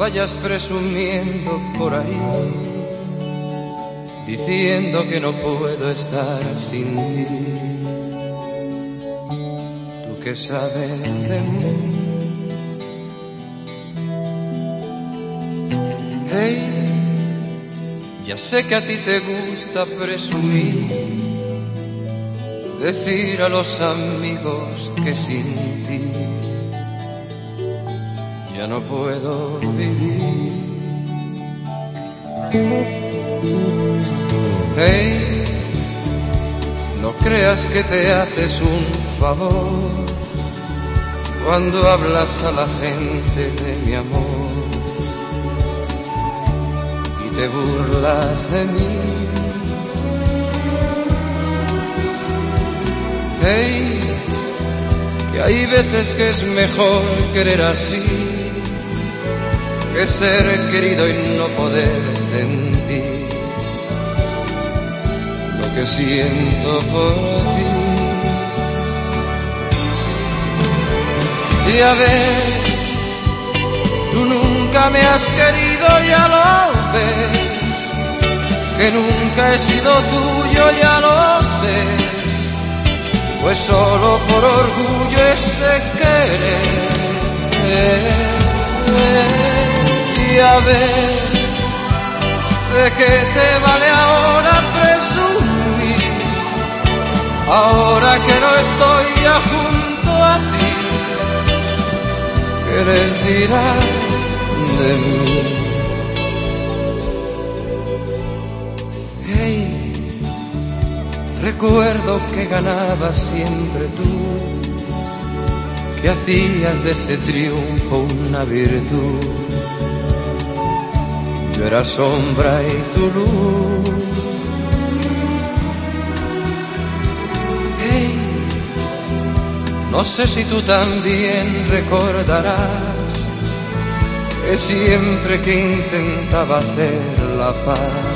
vayas presumiendo por ahí, diciendo que no puedo estar sin ti. Tú que sabes de mí. Hey, ya sé que a ti te gusta presumir, decir a los amigos que sin ti ya no puedo vivir. Hey, no creas que te haces un favor cuando hablas a la gente de mi amor y te burlas de mí. Hey, que hay veces que es mejor querer así que ser querido y no poder sentir lo que siento por ti. Y a ver, tú nunca me has querido, ya lo ves, que nunca he sido tuyo, ya lo sé, pues solo por orgullo ese querer de qué te vale ahora presumir, ahora que no estoy ya junto a ti, ¿qué les dirás de mí? Hey, recuerdo que ganabas siempre tú, que hacías de ese triunfo una virtud yo era sombra y tu luz. Hey, no sé si tú también recordarás que siempre que intentaba hacer la paz,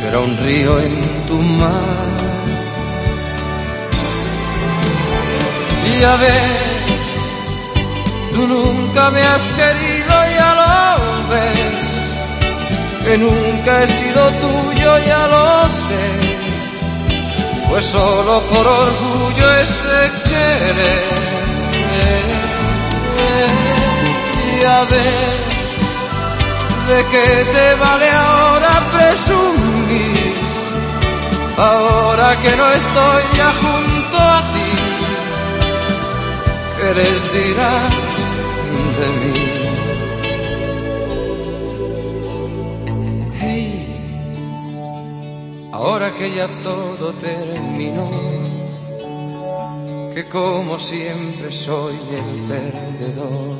yo era un río en tu mar. Y a ver, tú nunca me has querido, que nunca he sido tuyo, ya lo sé, pues solo por orgullo ese querer. Y a ver, ¿de qué te vale ahora presumir? Ahora que no estoy ya junto a ti, ¿qué les dirás de mí? Ahora que ya todo terminó, que como siempre soy el perdedor.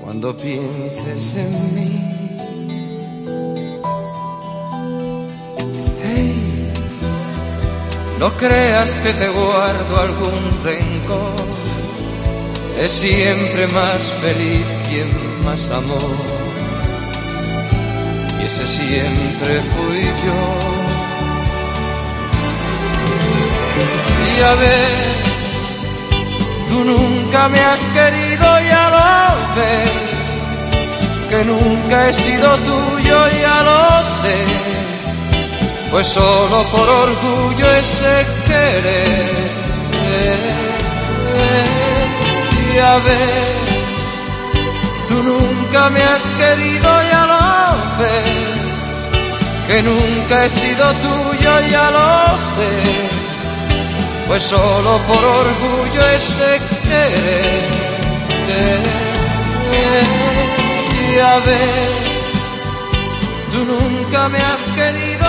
Cuando pienses en mí, hey, no creas que te guardo algún rencor. Es siempre más feliz quien más amor y ese siempre fui yo. Y a ver, tú nunca me has querido, ya lo ves, que nunca he sido tuyo, ya lo sé, pues solo por orgullo ese querer. Y a ver, tú nunca me has querido, ya lo ves, que nunca he sido tuyo, ya lo sé, pues solo por orgullo ese querer. Y a ver, tú nunca me has querido,